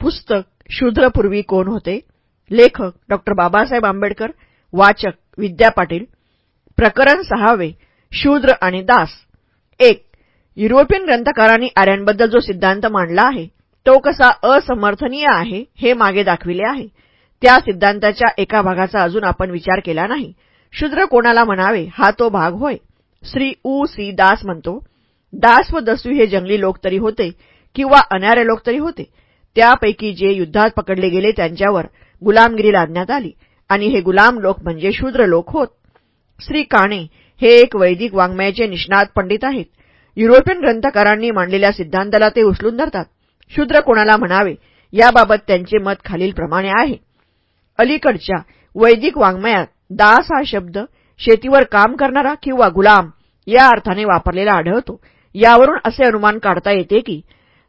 पुस्तक शूद्रपूर्वी कोण होते? लेखक डॉक्टर बाबासाहेब आंबेडकर वाचक विद्या पाटील प्रकरण सहावे शूद्र आणि दास. एक युरोपियन ग्रंथकारांनी आर्यांबद्दल जो सिद्धांत मांडला आहे तो कसा असमर्थनीय आहे हे मागे दाखविले आहे. त्या सिद्धांताच्या एका भागाचा अजून आपण विचार केला नाही. शूद्र कोणाला म्हणावे हा तो भाग होय. श्री ऊ सी. दास म्हणतो दास व दस्यू हे जंगली लोक तरी होते किंवा अनारे लोक तरी होते. त्यापैकी जे युद्धात पकडले गेले त्यांच्यावर गुलामगिरी लादण्यात आली. आणि हे गुलाम लोक म्हणजे शूद्र लोक होत. श्री काणे हे एक वैदिक वाङ्मयाचे निष्णात पंडित आहेत. युरोपियन ग्रंथकारांनी मांडलेल्या सिद्धांताला ते उचलून धरतात. शूद्र कोणाला म्हणावे याबाबत त्यांचे मत खालीलप्रमाणे आहे. अलीकडच्या वैदिक वाङ्मयात दास हा शब्द शेतीवर काम करणारा किंवा गुलाम या अर्थाने वापरलेला आढळतो. यावरून असे अनुमान काढता येते की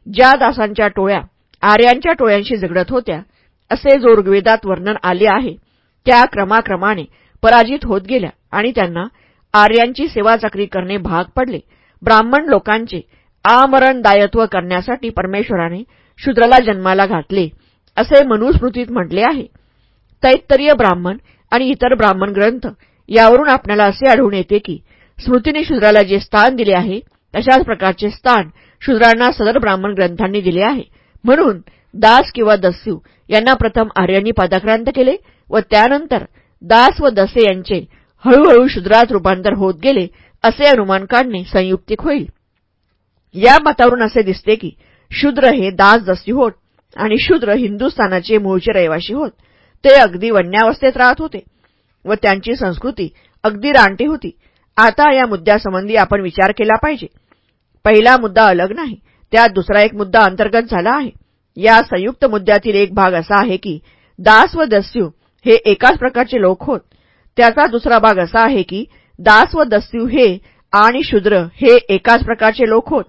ज्या दासांच्या टोळ्या आर्यांच्या टोळ्यांशी झगडत होत्या. असे जो ऋग्वेदात वर्णन आले आहे. त्या क्रमाक्रमाने पराजित होत गेल्या आणि त्यांना आर्यांची सेवाचाकरी करणे भाग पडले. ब्राह्मण लोकांचे आमरण दायत्व करण्यासाठी परमेश्वराने शूद्राला जन्माला घातले असे मनुस्मृतीत म्हटले आहे. तैत्तरीय ब्राह्मण आणि इतर ब्राह्मण ग्रंथ यावरून आपल्याला असे आढळून येते की स्मृतीने शूद्राला जे स्थान दिले आहे तशाच प्रकारचे स्थान शूद्रांना सदर ब्राह्मण ग्रंथांनी दिले आहे. म्हणून दास किंवा दस्यू यांना प्रथम आर्यांनी पादाक्रांत केले व त्यानंतर दास व दसे यांचे हळूहळू शूद्रात रूपांतर होत गेले असे अनुमान काढणे संयुक्तिक होईल. या मतावरून असे दिसते की शूद्र हे दास दस्यू होत आणि शूद्र हिंदुस्थानाचे मूळचे रहिवाशी होत. ते अगदी वन्यावस्थेत राहत होते व त्यांची संस्कृती अगदी रानटी होती. आता या मुद्द्यासंबंधी आपण विचार केला पाहिजे. पहिला मुद्दा अलग नाही त्यात दुसरा एक मुद्दा अंतर्गत झाला आहे. या संयुक्त मुद्द्यातील एक भाग असा आहे की दास व दस्यू हे एकाच प्रकारचे लोक होत. त्याचा दुसरा भाग असा आहे की दास व दस्यू हे आणि शूद्र हे एकाच प्रकारचे लोक होत.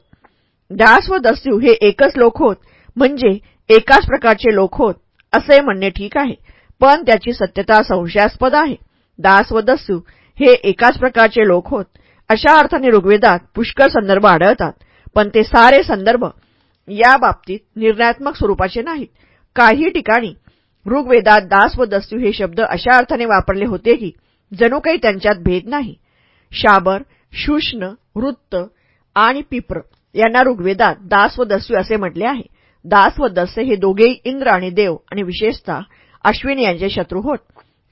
दास व दस्यू हे एकच लोक होत म्हणजे एकाच प्रकारचे लोक होत असे म्हणणे ठीक आहे. पण त्याची सत्यता संशयास्पद आहे. दास व दस्यू हे एकाच प्रकारचे लोक होत. अशा अर्थाने ऋग्वेदात पुष्कळ संदर्भ आढळतात. पण ते सारे संदर्भ या बाबतीत निर्णयात्मक स्वरूपाचे नाहीत. काही ठिकाणी ऋग्वेदात दास व दस्यू हे शब्द अशा अर्थाने वापरले होते की जणू काही त्यांच्यात भेद नाही. शाबर शुष्ण वृत्त आणि पिप्र यांना ऋग्वेदात दास व दस्यू असे म्हटले आहे. दास व दस्य हे दोघेही इंद्र आणि देव आणि विशेषतः अश्विन यांचे शत्रू होत.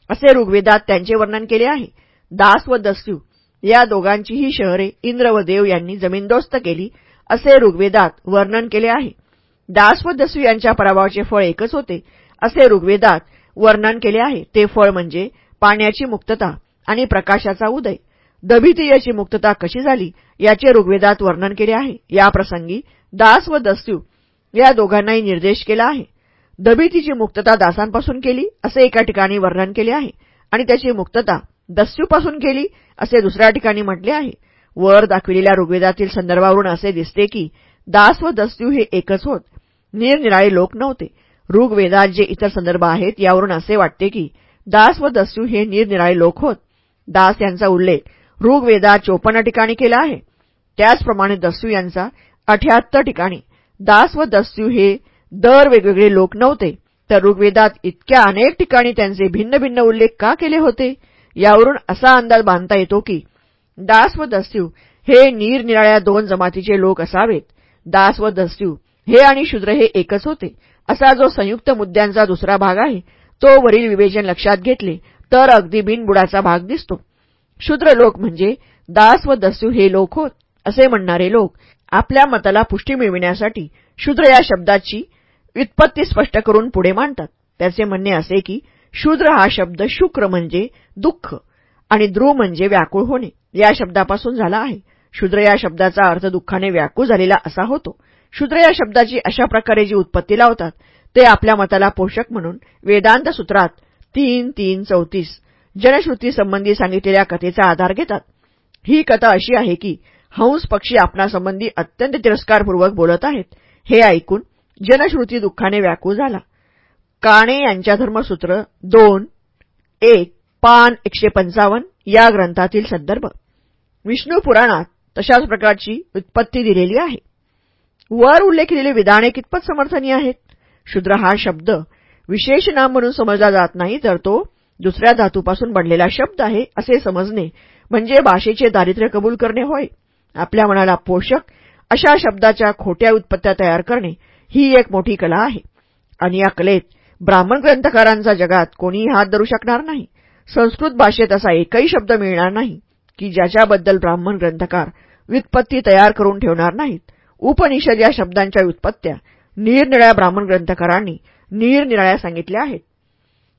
असे ऋग्वेदात त्यांचे वर्णन केले आहे. दास व दस्यू या दोघांचीही शहरे इंद्र व देव यांनी जमीनदोस्त केली. असे ऋग्वेदात वर्णन केले आहे. दास व दस्यू यांच्या पराभवाचे फळ एकच होते असे ऋग्वेदात वर्णन केले आहे. ते फळ म्हणजे पाण्याची मुक्तता आणि प्रकाशाचा उदय. दभितीयची मुक्तता कशी झाली याचे ऋग्वेदात वर्णन केले आहे. या प्रसंगी दास व दस्यू या दोघांनाही निर्देश केला आहे. दभितीची मुक्तता दासांपासून केली असे एका ठिकाणी वर्णन केले आहे. आणि त्याची मुक्तता दस्यूपासून केली असे दुसऱ्या ठिकाणी म्हटले आहे. वर दाखविलेल्या ऋग्वेदातील संदर्भावरून असे दिसते की दास व दस्यू हे एकच होत. निरनिराळे लोक नव्हते. ऋग्वेदात जे इतर संदर्भ आहेत यावरून असे वाटते की दास व दस्यू हे निरनिराळे लोक होत. दास यांचा उल्लेख ऋग्वेदात चोपन्न ठिकाणी केला आहे. त्याचप्रमाणे दस्यू यांचा अठ्याहत्तर ठिकाणी. दास व दस्यू हे दर वेगवेगळे लोक नव्हते तर ऋग्वेदात इतक्या अनेक ठिकाणी त्यांचे भिन्न भिन्न उल्लेख का केले होते? यावरून असा अंदाज बांधता येतो की दास व दस्यू हे निरनिराळ्या दोन जमातीचे लोक असावेत. दास व दस्यू हे आणि शूद्र हे एकच होते. असा जो संयुक्त मुद्द्यांचा दुसरा भाग आहे तो वरील विवेचन लक्षात घेतले तर अगदी बिनबुडाचा भाग दिसतो. शूद्र लोक म्हणजे दास व दस्यू हे लोक होत असे म्हणणारे लोक आपल्या मताला पुष्टी मिळविण्यासाठी शूद्र या शब्दाची व्युत्पत्ती स्पष्ट करून पुढे मांडतात. त्याचे म्हणणे असे की शूद्र हा शब्द शुक्र म्हणजे दुःख आणि ध्रुव म्हणजे व्याकुळ होणे. या शब्दापासून झाला आहे. शूद्र या शब्दाचा अर्थ दुःखाने व्याकू झालेला असा होतो. शूद्र या शब्दाची अशा प्रकारे जी उत्पत्ती लावतात ते आपल्या मताला पोषक म्हणून वेदांत सूत्रात तीन तीन चौतीस जनश्रुती संबंधी सांगितलेल्या कथेचा आधार घेतात. ही कथा अशी आहे की हंस पक्षी आपणासंबंधी अत्यंत तिरस्कारपूर्वक बोलत आहेत. हे ऐकून जनश्रुती दुःखाने व्याकुळ झाला. काणे यांच्या धर्मसूत्र दोन एक पान एकशे पंचावन्न या ग्रंथातील संदर्भ. विष्णू पुराणात तशाच प्रकारची उत्पत्ती दिलेली आहे. वर उल्लेख विधाने कितपत समर्थनीय आहेत? शूद्र हा शब्द विशेष नाम म्हणून समजला जात नाही तर तो दुसऱ्या धातूपासून बनलेला शब्द आहे असे समजणे म्हणजे भाषेचे दारिद्र्य कबूल करणे होय. आपल्या मनाला पोषक अशा शब्दाच्या खोट्या उत्पत्त्या तयार करणे ही एक मोठी कला आहे. आणि या कलेत ब्राह्मण ग्रंथकारांचा जगात कोणीही हात धरू शकणार नाही. संस्कृत भाषेत असा एकही शब्द मिळणार नाही. की ज्याच्याबद्दल ब्राह्मण ग्रंथकार व्युत्पत्ती तयार करून ठेवणार नाहीत. उपनिषद या शब्दांच्या व्युत्पत्त्या निरनिळ्या ब्राह्मण ग्रंथकारांनी निरनिराळ्या सांगितल्या आहेत.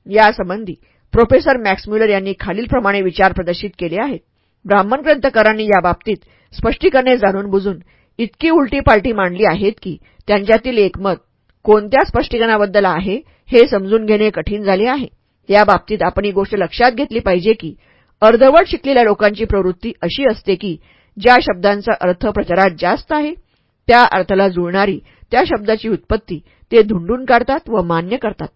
यासंबंधी प्रोफेसर मॅक्सम्युलर यांनी खालीलप्रमाणे विचार प्रदर्शित केले आहेत. ब्राह्मण ग्रंथकारांनी याबाबतीत स्पष्टीकरणे जाणून बुजून इतकी उलटी पालटी मांडली आहेत की त्यांच्यातील एकमत कोणत्या स्पष्टीकरणाबद्दल आहे हे समजून घेणे कठीण झाले आहे. याबाबतीत आपण ही गोष्ट लक्षात घेतली पाहिजे की अर्धवट शिकलेल्या लोकांची प्रवृत्ती अशी असते की ज्या शब्दांचा अर्थ प्रचारात जास्त आहे त्या अर्थाला जुळणारी त्या शब्दाची उत्पत्ती ते धुंडून काढतात व मान्य करतात.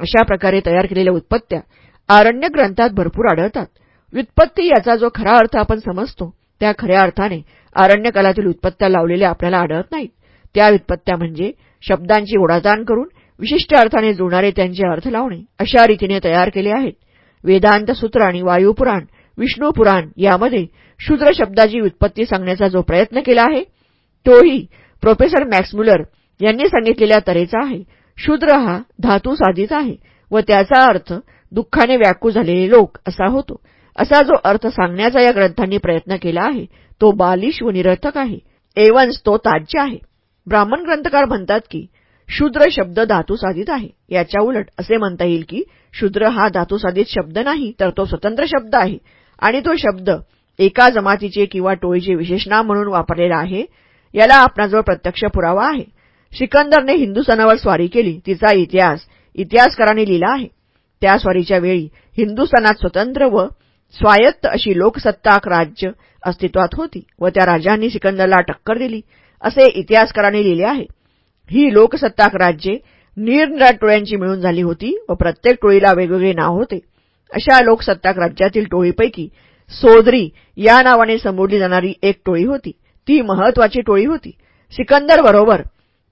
अशा प्रकारे तयार केलेल्या उत्पत्त्या आरण्य ग्रंथात भरपूर आढळतात. व्युत्पत्ती याचा जो खरा अर्थ आपण समजतो त्या खऱ्या अर्थाने आरण्यकालातील उत्पत्त्या लावलेल्या आपल्याला आढळत नाहीत. त्या व्युत्पत्त्या म्हणजे शब्दांची ओढाताण करून विशिष्ट अर्थाने जुळणारे त्यांचे अर्थ लावणे अशा रीतीने तयार केले आहेत. वेदांत सूत्र आणि वायुपुराण विष्णुपुराण यामध्ये शूद्र शब्दाची उत्पत्ती सांगण्याचा जो प्रयत्न केला आहे तोही प्रोफेसर मॅक्समुलर यांनी सांगितलेल्या तऱ्हेचा आहे. शूद्र हा धातू साधित आहे व त्याचा अर्थ दुःखाने व्याकू झालेले लोक असा होतो. असा जो अर्थ सांगण्याचा या ग्रंथांनी प्रयत्न केला आहे तो बालिश व निरर्थक आहे. एवंस तो ताज्य आहे. ब्राह्मण ग्रंथकार म्हणतात की शूद्र शब्द धातुसाधित आहे. याच्या उलट असे म्हणता येईल की शूद्र हा धातुसाधित शब्द नाही तर तो स्वतंत्र शब्द आहे. आणि तो शब्द एका जमातीचे किंवा टोळीचे विशेषनाम म्हणून वापरलेला आहे याला आपणाजवळ प्रत्यक्ष पुरावा आहे. सिकंदरने हिंदुस्थानावर स्वारी केली तिचा इतिहास इतिहासकारांनी लिहिला आहे. त्या स्वारीच्या वेळी हिंदुस्थानात स्वतंत्र व स्वायत्त अशी लोकसत्ताक राज्य अस्तित्वात होती व त्या राजांनी सिकंदरला टक्कर दिली असे इतिहासकारांनी लिहिले आहे. ही लोकसत्ताक राज्ये निरनिराळ्या टोळ्यांची मिळून झाली होती व प्रत्येक टोळीला वेगवेगळे नाव होते. अशा लोकसत्ताक राज्यातील टोळीपैकी सोदरी या नावाने संबोधली जाणारी एक टोळी होती. ती महत्वाची टोळी होती. सिकंदर बरोबर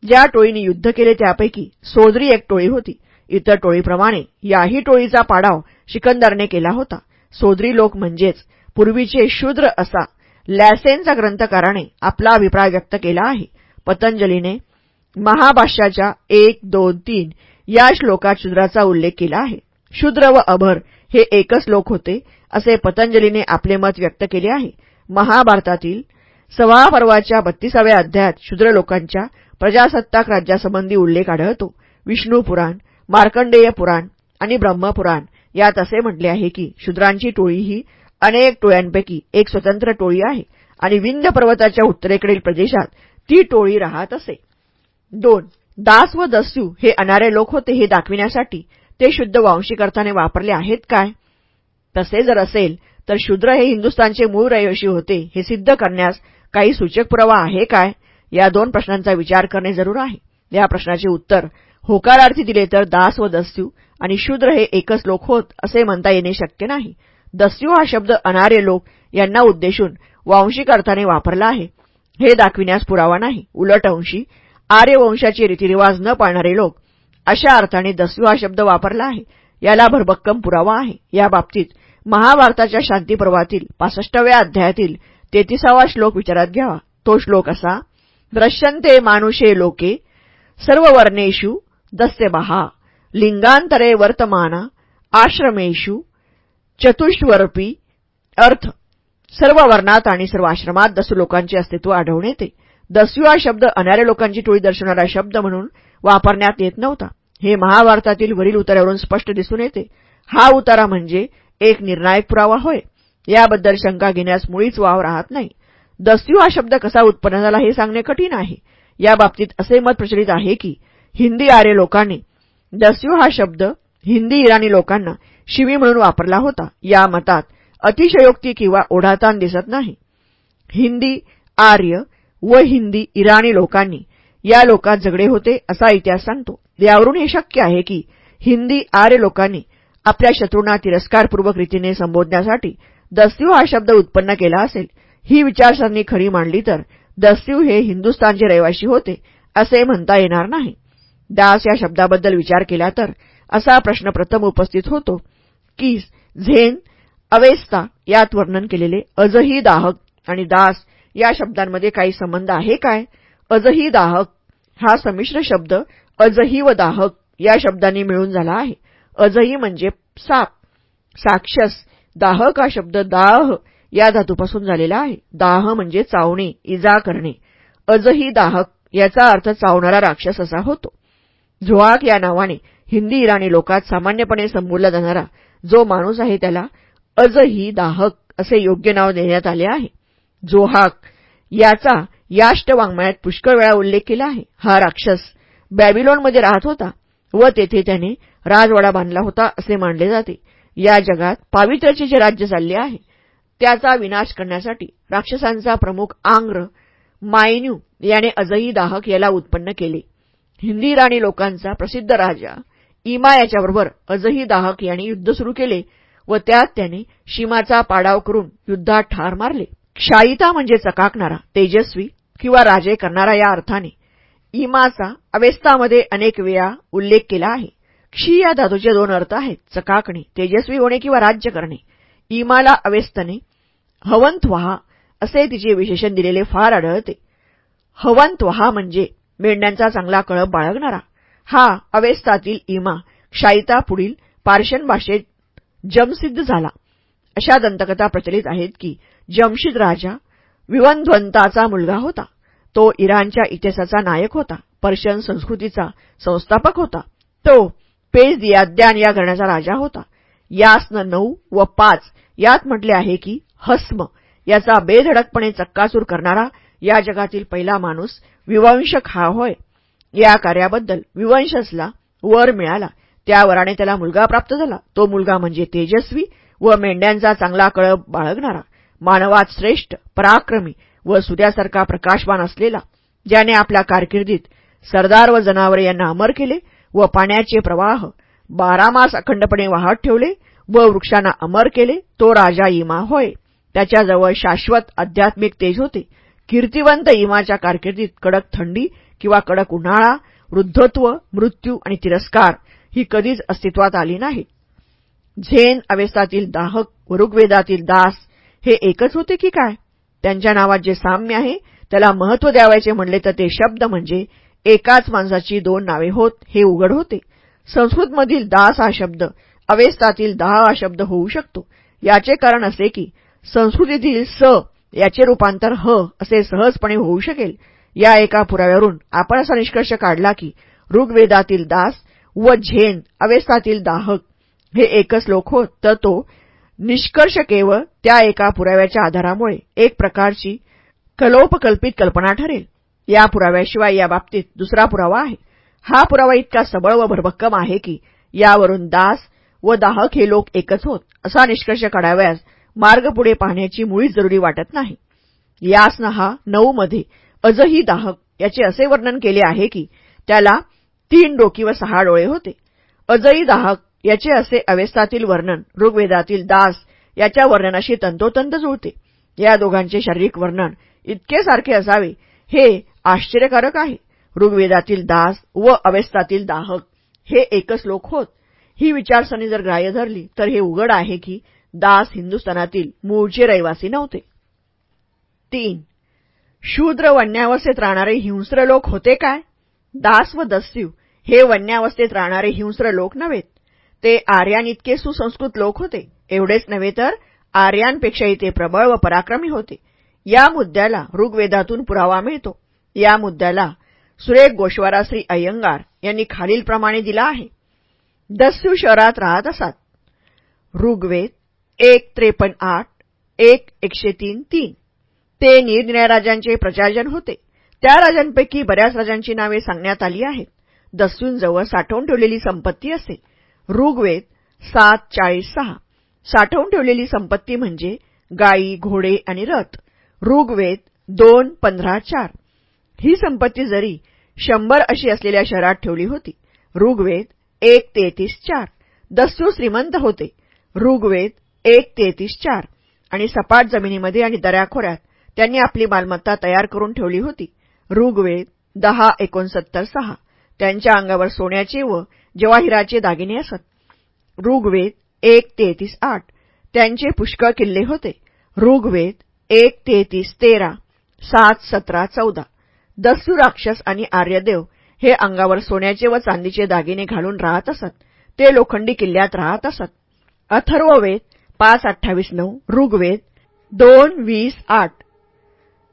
ज्या टोळीने युद्ध केले त्यापैकी सोदरी एक टोळी होती. इतर टोळीप्रमाणे याही टोळीचा पाडाव सिकंदरने केला होता. सोदरी लोक म्हणजेच पूर्वीचे शूद्र असा लॅसेनचा ग्रंथकाराने आपला अभिप्राय व्यक्त केला आहे. पतंजलीने महाभाष्याच्या एक दोन तीन या श्लोकात शूद्राचा उल्लेख केला आहे. शूद्र व अभर हे एकच लोक होते असे पतंजलीने आपले मत व्यक्त केले आहे. महाभारतातील सवा पर्वाच्या बत्तीसाव्या अध्यायात शूद्र लोकांच्या प्रजासत्ताक राज्यासंबंधी उल्लेख आढळतो. विष्णू पुराण मार्कंडेय पुराण आणि ब्रह्मपुराण यात असे म्हटले आहे की शूद्रांची टोळी ही अनेक टोळ्यांपैकी एक स्वतंत्र टोळी आहे आणि विंध्य पर्वताच्या उत्तरेकडील प्रदेशात ती टोळी राहत असे. दोन दास व दस्यू हे अनारे लोक होते हे दाखविण्यासाठी. ते शुद्ध वांशिक अर्थाने वापरले आहेत काय? तसे जर असेल तर शूद्र हे हिंदुस्थानचे मूळ रहिवाशी होते हे सिद्ध करण्यास काही सूचक पुरावा आहे काय? या दोन प्रश्नांचा विचार करणे जरूर आहे. या प्रश्नाचे उत्तर होकारार्थी दिले तर दास व दस्यू आणि शूद्र हे एकच लोक होत असे म्हणता येणे शक्य नाही. दस्यू हा शब्द अनार्य लोक यांना उद्देशून वांशिक अर्थाने वापरला आहे. हे दाखविण्यास पुरावा नाही. उलट अंशी आर्यवंशाचे रीतिरिवाज न पाळणारे लोक अशा अर्थाने दस्यू हा शब्द वापरला आहे. याला भरभक्कम पुरावा आहे. या बाबतीत महाभारताच्या शांतीपर्वातील पासष्टाव्या अध्यायातील तेतीसावा श्लोक विचारात घ्यावा. तो श्लोक असा द्रश्यन्ते मानुषे लोके सर्व वर्णेषु दस्यबहा लिंगांतरे वर्तमाना आश्रमेषु चतुष्वरपी अर्थ सर्व वर्णात आणि सर्व आश्रमात दसू लोकांचे अस्तित्व आढळून येते. दस्यू हा शब्द अनाऱ्या लोकांची टोळी दर्शवणारा शब्द म्हणून वापरण्यात येत नव्हता. हे महाभारतातील वरील उतार्यावरून स्पष्ट दिसून येते. हा उतारा म्हणजे एक निर्णायक पुरावा होय. याबद्दल शंका घेण्यास मुळीच वाव राहत नाही. दस्यू हा शब्द कसा उत्पन्न झाला हे सांगणे कठीण आहे. याबाबतीत असे मत प्रचलित आहे की हिंदी आर्य लोकांनी दस्यू हा शब्द हिंदी इराणी लोकांना शिवी म्हणून वापरला होता. या मतात अतिशयोक्ती किंवा ओढाताण दिसत नाही. हिंदी आर्य व हिंदी इराणी लोकांनी या लोकात झगडे होते असा इतिहास सांगतो. यावरून हे शक्य आहे की हिंदी आर्य लोकांनी आपल्या शत्रूंना तिरस्कारपूर्वक रीतीने संबोधण्यासाठी दस्यू हा शब्द उत्पन्न केला असेल. ही विचारसरणी खरी मांडली तर दस्यू हे हिंदुस्थानचे रहिवाशी होते असे म्हणता येणार नाही. दास या शब्दाबद्दल विचार केला तर असा प्रश्न प्रथम उपस्थित होतो की झेन अवेस्ता यात वर्णन केलेले अजही दाहक आणि दास या शब्दांमध्ये काही संबंध आहे काय? अजही दाहक हा संमिश्र शब्द अजही व दाहक या शब्दांनी मिळून झाला आहे. अजही म्हणजे साप. साक्षस. दाहक हा शब्द दाह या धातूपासून झालेला आहे. दाह म्हणजे चावणे इजा करणे. अजही दाहक याचा अर्थ चावणारा राक्षस असा होतो. झोआक या नावाने हिंदी इराणी लोकात सामान्यपणे संबोधला जाणारा जो माणूस आहे त्याला अजही दाहक असे योग्य नाव देण्यात आले आहे. जोहाक याचा याष्टवाङ्मयात पुष्कळ वेळा उल्लेख केला आहे. हा राक्षस बॅबिलोनमध्ये राहत होता व तेथे त्याने राजवाडा बांधला होता असे मानले जाते. या जगात पावित्र्याचे जे राज्य चालले आहे त्याचा विनाश करण्यासाठी राक्षसांचा प्रमुख आंग्र मायन्यू याने अजही दाहक याला उत्पन्न केले. हिंदी राणी लोकांचा प्रसिद्ध राजा इमा याच्याबरोबर अजही दाहक याने युद्ध सुरू केले व त्यात त्याने शिमाचा पाडाव करून युद्धात ठार मारले. क्षायिता म्हणजे चकाकणारा तेजस्वी किंवा राजे करणारा या अर्थाने इमाचा अवेस्तामध्ये अनेक वेळा उल्लेख केला आहे. क्षी या धातूचे दोन अर्थ आहेत चकाकणे तेजस्वी होणे किंवा राज्य करणे. इमाला अवेस्तने हवंतवहा असे तिचे विशेषण दिलेले फार आढळते. हवंतवहा म्हणजे मेंढ्यांचा चांगला कळप बाळगणारा. हा अवेस्तातील इमा क्षायिता पुढील पार्शन भाषेत जमसिद्ध झाला. अशा दंतकथा प्रचलित आहेत की जमशीद राजा विवनध्वंताचा मुलगा होता. तो इराणच्या इतिहासाचा नायक होता. पर्शियन संस्कृतीचा संस्थापक होता. तो पेज दियाद्यान या घराण्याचा राजा होता. यासनं नऊ व पाच यात म्हटले आहे की हस्म याचा बेधडकपणे चक्काचूर करणारा या जगातील पहिला माणूस विवंशक हा होय. या कार्याबद्दल विवंशसला वर मिळाला. त्या वराने त्याला मुलगा प्राप्त झाला. तो मुलगा म्हणजे तेजस्वी व मेंढ्यांचा चांगला कळप बाळगणारा मानवात श्रेष्ठ पराक्रमी व सूर्यासारखा प्रकाशवान असलेला ज्याने आपल्या कारकिर्दीत सरदार व जनावरे यांना अमर केले व पाण्याचे प्रवाह बारा मास अखंडपणे वाहत ठेवले व वृक्षांना अमर केले तो राजा इमा होय. त्याच्याजवळ शाश्वत आध्यात्मिक तेज होते. कीर्तिवंत इमाच्या कारकिर्दीत कडक थंडी किंवा कडक उन्हाळा वृद्धत्व मृत्यू आणि तिरस्कार ही कधीच अस्तित्वात आली नाही. झेन अवेस्तातील दाहक व ऋग्वेदातील दास हे एकच होते की काय? त्यांच्या नावात जे साम्य आहे त्याला महत्त्व द्यावायचे म्हणले तर ते शब्द म्हणजे एकाच माणसाची दोन नावे होत हे उघड होते. संस्कृतमधील दास हा शब्द अवेस्तातील दाह हा शब्द होऊ शकतो. याचे कारण असे की संस्कृतीतील स याचे रूपांतर ह असे सहजपणे होऊ शकेल. या एका पुराव्यावरून आपण असा निष्कर्ष काढला की ऋग्वेदातील दास व झेन अवेस्तातील दाहक हे एकच लोक होत तर तो निष्कर्ष केवळ त्या एका पुराव्याच्या आधारामुळे एक प्रकारची कलोपकल्पित कल्पना ठरेल. या पुराव्याशिवाय या बाबतीत दुसरा पुरावा आहे. हा पुरावा इतका सबळ व भरभक्कम आहे की यावरून दास व दाहक हे लोक एकच होत असा निष्कर्ष काढाव्यास मार्ग पुढे पाहण्याची मुळीच जरुरी वाटत नाही. यासन हा नऊ मध्ये अजही दाहक याचे असे वर्णन केले आहे की त्याला तीन डोकी व सहा डोळे होते. अजही दाहक याचे असे अवेस्तातील वर्णन ऋग्वेदातील दास याच्या वर्णनाशी तंतोतंत जुळते. या दोघांचे शारीरिक वर्णन इतके सारखे असावे हे आश्चर्यकारक आहे. ऋग्वेदातील दास व अवेस्तातील दाहक हे एकच लोक होत. ही विचारसरणी जर ग्राह्य धरली तर हे उघड आहे की दास हिंदुस्थानातील मूळचे रहिवासी नव्हते. तीन. शूद्र वन्यावस्थेत राहणारे हिंस्र लोक होते काय? दास व दस्यू हे वन्यावस्थेत राहणारे हिंस्र लोक नव्हेत ते आर्यान इतके सुसंस्कृत लोक होते. एवढेच नव्हे तर आर्यांपेक्षाही ते प्रबळ व पराक्रमी होते. या मुद्द्याला ऋग्वेदातून पुरावा मिळतो. या मुद्द्याला सुरेख गोश्वारा श्री अय्यंगार यांनी खालीलप्रमाणे दिला आहे. दस्यू शहरात राहत असात. ऋग्वेद एक त्रेपन्न आठ एक एकशे तीन तीन. ते निरनिळ्या राजांचे प्रचारजन होते. त्या राजांपैकी बऱ्याच राजांची नावे सांगण्यात आली आहेत. दस्यूंजवळ साठवून ठेवलेली संपत्ती असेल. ऋग्वेद सात चाळीस सहा. साठवून ठेवलेली संपत्ती म्हणजे गायी घोडे आणि रथ. ऋग्वेद दोन पंधरा चार. ही संपत्ती जरी शंभर अशी असलेल्या शहरात ठेवली होती ऋग्वेद एक तेहतीस चार. दस्यू श्रीमंत होते ऋग्वेद एक तेहतीस चार. आणि सपाट जमिनीमध्ये आणि दऱ्याखोऱ्यात त्यांनी आपली मालमत्ता तयार करून ठेवली होती ऋग्वेद दहा एकोणसत्तर सहा. त्यांच्या अंगावर सोन्याचे व जवाहिराचे दागिने असत. ऋग्वेद एक तेहतीस आठ. त्यांचे पुष्कळ किल्ले होते. ऋग्वेद एक तेहतीस तेरा सात सतरा चौदा. दस्यू राक्षस आणि आर्यदेव हे अंगावर सोन्याचे व चांदीचे दागिने घालून राहत असत. ते लोखंडी किल्ल्यात राहत असत. अथर्ववेद पाच अठ्ठावीस नऊ ऋग्वेद दोन वीस आठ.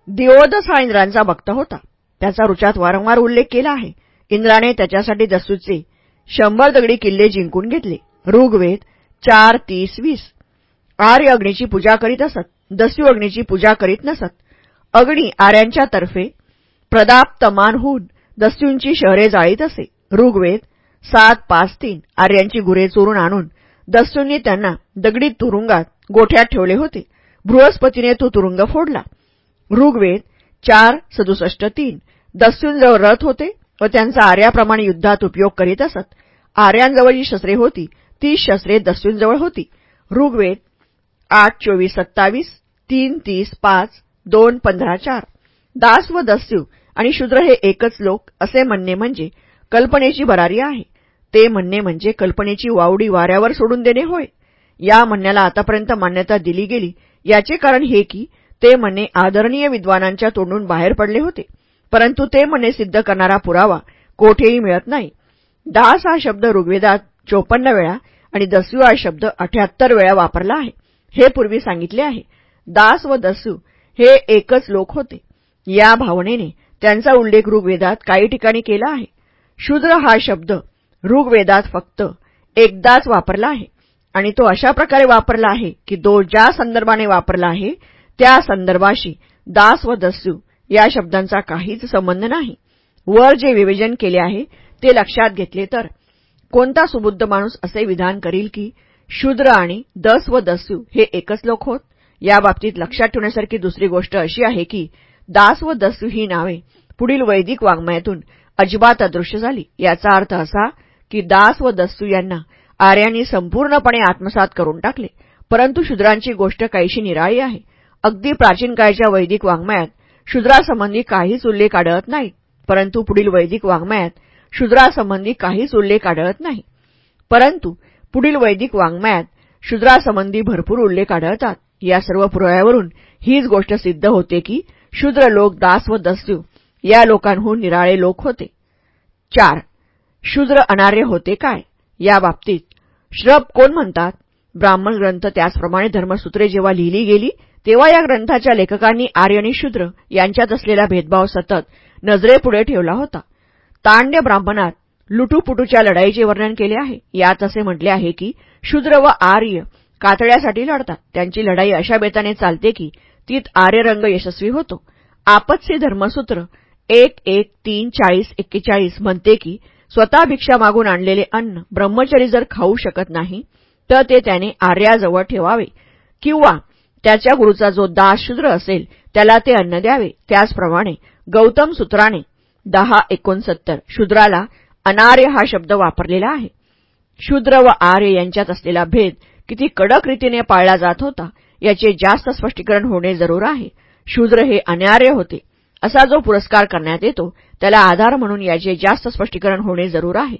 दिओदस हा इंद्रांचा भक्त होता. त्याचा रुचात वारंवार उल्लेख केला आहे. इंद्राने त्याच्यासाठी दसूचे शंभर दगडी किल्ले जिंकून घेतले. ऋग्वेद चार तीस वीस. आर्य अग्नीची पूजा करीत असत. दस्यू अग्नीची पूजा करीत नसत. अग्नी आर्यांच्या तर्फे प्रदाप्तमान होऊन दस्यूंची शहरे जाळीत असे. ऋग्वेद सात पाच तीन. आर्यांची गुरे चोरून आणून दस्यूंनी त्यांना दगडी तुरुंगात गोठ्यात ठेवले होते. बृहस्पतीने तो तुरुंग फोडला. ऋग्वेद चार सदुसष्ट तीन. दस्यूंजवळ रथ होते. व त्यांचा आर्याप्रमाणे युद्धात उपयोग करीत असत. आर्यांजवळ जी शस्त्रे होती ती शस्त्रे दस्यूंजवळ होती. ऋग्वेद आठ चोवीस सत्तावीस तीन तीस पाच दोन पंधरा चार. दास व दस्यू आणि शूद्र हे एकच लोक असे म्हणणे म्हणजे कल्पनेची भरारी आहे. ते म्हणणे म्हणजे कल्पनेची वावडी वाऱ्यावर सोडून देणे होय. या म्हणण्याला आतापर्यंत मान्यता दिली गेली. याचे कारण हे की ते म्हणणे आदरणीय विद्वानांच्या तोंडून बाहेर पडले होते. परंतु ते म्हणे सिद्ध करणारा पुरावा कोठेही मिळत नाही. दास हा शब्द ऋग्वेदात चोपन्न वेळा आणि दस्यू हा शब्द अठ्याहत्तर वेळा वापरला आहे. हे पूर्वी सांगितले आहे. दास व दस्यू हे एकच लोक होते. या भावनेने त्यांचा उल्लेख ऋग्वेदात काही ठिकाणी केला आहे. शूद्र हा शब्द ऋग्वेदात फक्त एकदाच वापरला आहे. आणि तो अशा प्रकारे वापरला आहे की तो ज्या संदर्भाने वापरला आहे त्या संदर्भाशी दास व दस्यू या शब्दांचा काहीच संबंध नाही. वर जे विवेचन केले आहे ते लक्षात घेतले तर कोणता सुबुद्ध माणूस असे विधान करील की शूद्र आणि दस व दस्यू हे एकच लोक होत? याबाबतीत लक्षात ठेवण्यासारखी दुसरी गोष्ट अशी आहे की दास व दस्यू ही नावे पुढील वैदिक वाङ्मयातून अजिबात अदृश्य झाली. याचा अर्थ असा की दास व दस्यू यांना आर्यांनी संपूर्णपणे आत्मसात करून टाकले. परंतु शूद्रांची गोष्ट काहीशी निराळी आहे. अगदी प्राचीन काळच्या वैदिक वाङ्मयात शूद्रासंबंधी काहीच उल्लेख आढळत नाही. परंतु पुढील वैदिक वाङ्मयात शूद्रासंबंधी काहीच उल्लेख आढळत नाही. परंतु पुढील वैदिक वाङ्मयात शूद्रासंबंधी भरपूर उल्लेख आढळतात. या सर्व पुराव्यावरून हीच गोष्ट सिद्ध होते की शूद्र लोक दास व दस्यू या लोकांहून निराळे लोक होते. चार शूद्र अनार्य होते काय? या बाबतीत श्रब कोण म्हणतात? ब्राह्मण ग्रंथ त्याचप्रमाणे धर्मसूत्रे जेव्हा लिहिली गेली तेव्हा या ग्रंथाच्या लेखकांनी आर्य आणि शूद्र यांच्यात असलेला भेदभाव सतत नजरेपुढे ठेवला होता. तांड्य ब्राह्मणात लुटूपुटूच्या लढाईचे वर्णन केले आहे. यात असे म्हटले आहे की शूद्र व आर्य कातड्यासाठी लढतात. त्यांची लढाई अशा बेताने चालते की तीत आर्यरंग यशस्वी होतो. आपत्सी धर्मसूत्र एक एक तीन चाळीस एक्केचाळीस म्हणते की स्वतः भिक्षा मागून आणलेले अन्न ब्रह्मचरी जर खाऊ शकत नाही तर ते त्याने आर्याजवळ ठेवावे. किंवा त्याच्या गुरुचा जो दाशूद्र असेल त्याला ते अन्न द्यावे. त्याचप्रमाणे गौतम सूत्राने दहा एकोणसत्तर शूद्राला अनार्य हा शब्द वापरलेला आहे. शूद्र व आर्य यांच्यात असलेला भेद किती कडक रीतीने पाळला जात होता याचे जास्त स्पष्टीकरण होणे जरूर आहे. शूद्र हे अनार्य होते. असा जो पुरस्कार करण्यात येतो त्याला आधार म्हणून याचे जास्त स्पष्टीकरण होणे जरूर आहे.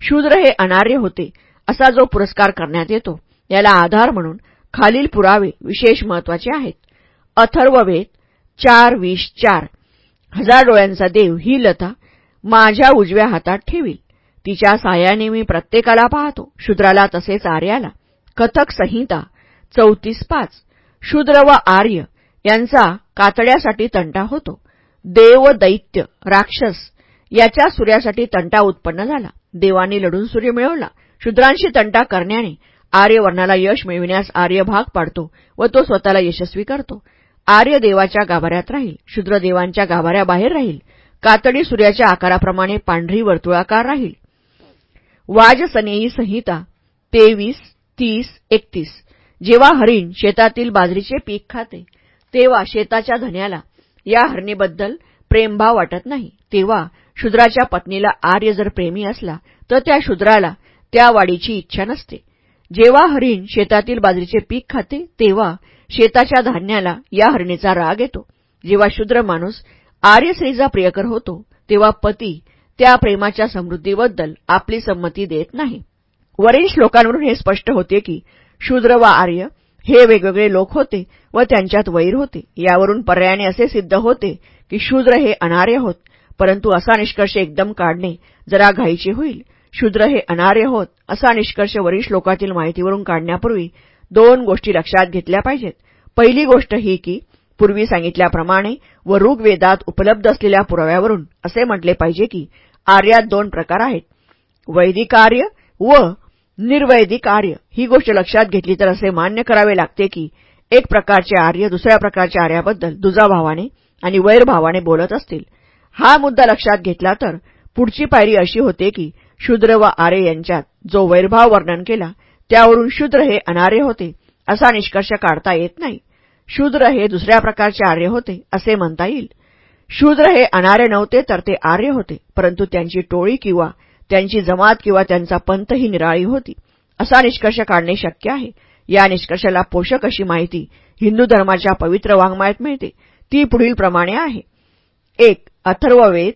शूद्र हे अनार्य होते असा जो पुरस्कार करण्यात येतो याला आधार म्हणून खालील पुरावे विशेष महत्त्वाचे आहेत. अथर्ववेद चार वीस चार. हजार डोळ्यांचा देव ही लता माझ्या उजव्या हातात ठेवील. तिच्या साह्याने मी प्रत्येकाला पाहतो. शूद्राला तसेच आर्याला. कथक संहिता चौतीस पाच. शूद्र व आर्य यांचा कातड्यासाठी तंटा होतो. देव दैत्य राक्षस याच्या सूर्यासाठी तंटा उत्पन्न झाला. देवांनी लढून सूर्य मिळवला. शूद्रांशी तंटा करण्याने आर्यवर्णाला यश मिळविण्यास आर्य भाग पाडतो व तो स्वतःला यशस्वी करतो. आर्य देवाच्या गाभाऱ्यात राहील शूद्र देवांच्या गाभाऱ्याबाहेर राहील कातडी सूर्याच्या आकाराप्रमाणे पांढरी वर्तुळाकार राहील. वाजसनेयी संहिता तेवीस तीस एकतीस. जेव्हा हरिण शेतातील बाजरीचे पीक खाते तेव्हा शेताच्या धन्याला या हरणीबद्दल प्रेमभाव वाटत नाही. तेव्हा शूद्राच्या पत्नीला आर्य जर प्रेमी असला तर त्या शूद्राला त्या वाडीची इच्छा नसते. जेव्हा हरिण शेतातील बाजरीचे पीक खाते तेव्हा शेताच्या धान्याला या हरणीचा राग येतो. जेव्हा शूद्र माणूस आर्य स्त्रीचा प्रियकर होतो तेव्हा पती त्या प्रेमाच्या समृद्धीबद्दल आपली संमती देत नाही. वरील श्लोकांवरून हे स्पष्ट होते की शूद्र व आर्य हे वेगवेगळे लोक होते व त्यांच्यात वैर होते. यावरून पर्यायाने असे सिद्ध होते की शूद्र हे अनार्य होत परंतु असा निष्कर्ष एकदम काढणे जरा घाईचे होईल. शूद्र हे अनार्य होत असा निष्कर्ष वरील श्लोकातील माहितीवरून काढण्यापूर्वी दोन गोष्टी लक्षात घेतल्या पाहिजेत. पहिली गोष्ट ही की पूर्वी सांगितल्याप्रमाणे व ऋग्वेदात उपलब्ध असलेल्या पुराव्यावरून असे म्हटले पाहिजे की आर्यात दोन प्रकार आहेत. वैदिक आर्य व निर्वैदिक आर्य ही गोष्ट लक्षात घेतली तर असे मान्य करावे लागते की एक प्रकारचे आर्य दुसऱ्या प्रकारच्या आर्याबद्दल दुजाभावाने आणि वैरभावाने बोलत असतील. हा मुद्दा लक्षात घेतला तर पुढची पायरी अशी होते की शूद्र व आर्य यांच्यात जो वैरभाव वर्णन केला त्यावरून शूद्र हे अनार्य होते असा निष्कर्ष काढता येत नाही. शूद्र हे दुसऱ्या प्रकारचे आर्य होते असे म्हणता येईल. शूद्र हे अनार्य नव्हते तर ते आर्य होते परंतु त्यांची टोळी किंवा त्यांची जमात किंवा त्यांचा पंथ ही निराळी होती. असा निष्कर्ष काढणे शक्य आहे. या निष्कर्षाला पोषक अशी माहिती हिंदू धर्माच्या पवित्र वाङ्मयात मिळते. ती पुढील प्रमाणे आहे. एक अथर्ववेद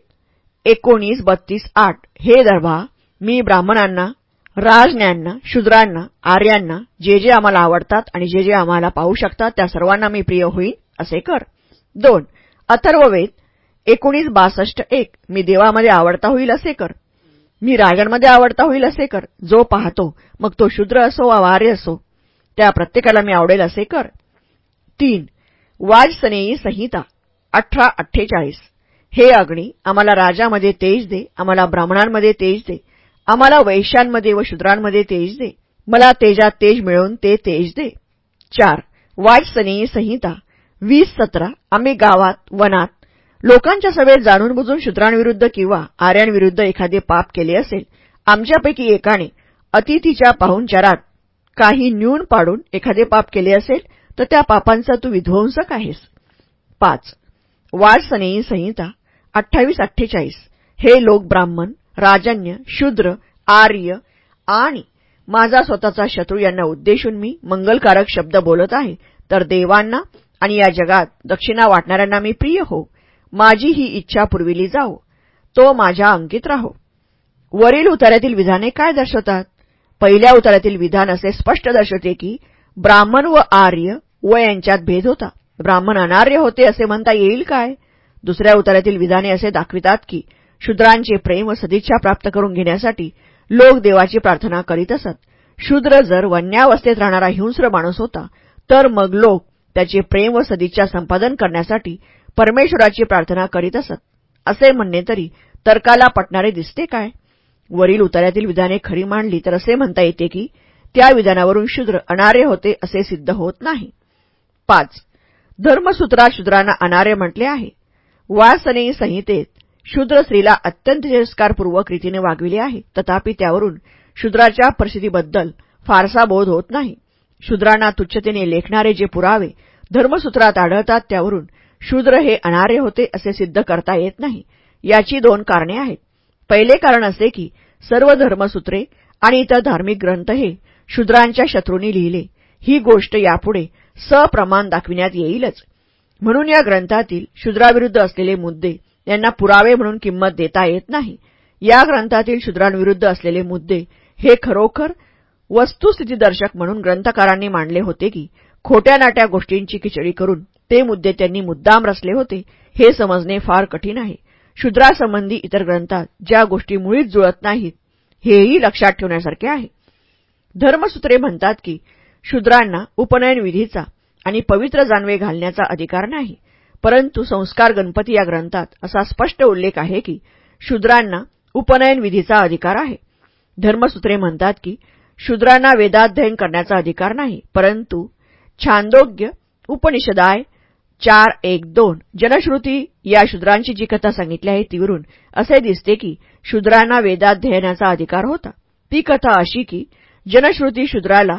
एकोणीस बत्तीस आठ. हे दर्भा मी ब्राह्मणांना राजज्ञांना शूद्रांना आर्यांना जे जे आम्हाला आवडतात आणि जे जे आम्हाला पाहू शकतात त्या सर्वांना मी प्रिय होईन असे कर. दोन अथर्ववेद एकोणीस बासष्ट एक मी देवामध्ये आवडता होईल असे कर. मी रायगणमध्ये आवडता होईल असे कर. जो पाहतो मग तो शूद्र असो वा आर्य असो त्या प्रत्येकाला मी आवडेल असे कर. तीन वाजसनेयी संहिता अठरा अठ्ठेचाळीस. हे अग्नी आम्हाला राजामध्ये तेज दे आम्हाला ब्राह्मणांमध्ये तेज दे. आम्हाला वैश्यांमध्ये व शूद्रांमध्ये तेज दे. मला तेजात तेज मिळवून ते तेज दे. चार वाजसनेयी संहिता. वीस सतरा आम्ही गावात वनात लोकांच्या सभेत जाणून बुजून शूद्रांविरुद्ध किंवा आर्यांविरुद्ध एखादे पाप केले असेल आमच्यापैकी एकाने अतिथीच्या पाहुणचारात काही न्यून पाडून एखादे पाप केले असेल तर त्या पापांचा तू विध्वंसक आहेस. पाच वाजसनेयी संहिता अठ्ठावीस अठ्ठेचाळीस. हे लोक ब्राह्मण राजन्य शूद्र आर्य आणि माझा स्वतःचा शत्रू यांना उद्देशून मी मंगलकारक शब्द बोलत आहे. तर देवांना आणि या जगात दक्षिणा वाटणाऱ्यांना मी प्रिय हो. माझी ही इच्छा पुरविली जाओ. तो माझ्या अंकित राहो. वरील उतार्यातील विधाने काय दर्शवतात? पहिल्या उतार्यातील विधान असे स्पष्ट दर्शवते की ब्राह्मण व आर्य व यांच्यात भेद होता. ब्राह्मण अनार्य होते असे म्हणता येईल काय? दुसऱ्या उतार्यातील विधाने असे दाखवितात की शूद्रांचे प्रेम व सदिच्छा प्राप्त करून घेण्यासाठी लोक देवाची प्रार्थना करीत असत. शूद्र जर वन्यावस्थेत राहणारा हिंस्र माणूस होता तर मग लोक त्याचे प्रेम व सदिच्छा संपादन करण्यासाठी परमेश्वराची प्रार्थना करीत असत. असे म्हणणे तरी तर्काला पटणारे दिसते काय? वरील उतार्यातील विधाने खरी मांडली तर असे म्हणता येते की त्या विधानावरून शूद्र अनार्य होते असे सिद्ध होत नाही. पाच. धर्मसूत्रात शूद्रांना अनार्य म्हटले आहे. वासने संहितेत शूद्र स्त्रीला अत्यंत तिरस्कारपूर्वक रीतीने वागविले आहे. तथापि त्यावरून शूद्राच्या परिस्थितीबद्दल फारसा बोध होत नाही. शूद्रांना तुच्छतेने लेखणारे जे पुरावे धर्मसूत्रात आढळतात त्यावरून शूद्र हे अनार्य होते असे सिद्ध करता येत नाही. याची दोन कारणे आहेत. पहिले कारण असे की सर्व धर्मसूत्रे आणि इतर धार्मिक ग्रंथ हे शूद्रांच्या शत्रूंनी लिहिले. ही गोष्ट यापुढे सप्रमाण दाखविण्यात येईलच. म्हणून या ग्रंथातील शूद्राविरुद्ध असलेले मुद्दे यांना पुरावे म्हणून किंमत देता येत नाही. या ग्रंथातील शूद्रांविरुद्ध असलेले मुद्दे हे खरोखर वस्तुस्थितीदर्शक म्हणून ग्रंथकारांनी मांडले होते की खोट्या नाट्या गोष्टींची खिचडी करून ते मुद्दे त्यांनी मुद्दाम रचले होते हे समजणे फार कठीण आहे. शूद्रासंबंधी इतर ग्रंथात ज्या गोष्टी मुळीच जुळत नाहीत हेही लक्षात ठेवण्यासारखे आहे. धर्मसूत्रे म्हणतात की शूद्रांना उपनयन विधीचा आणि पवित्र जानवे घालण्याचा अधिकार नाही. परंतु संस्कार गणपती या ग्रंथात असा स्पष्ट उल्लेख आहे की शूद्रांना उपनयन विधीचा अधिकार आहे. धर्मसूत्रे म्हणतात की शूद्रांना वेदाध्ययन करण्याचा अधिकार नाही परंतु छांदोग्य उपनिषदाय चार एक दोन जनश्रुती या शूद्रांची जी कथा सांगितली आहे तीवरून असे दिसते की शूद्रांना वेदाध्ययनाचा अधिकार होता. ती कथा अशी की जनश्रुती शूद्राला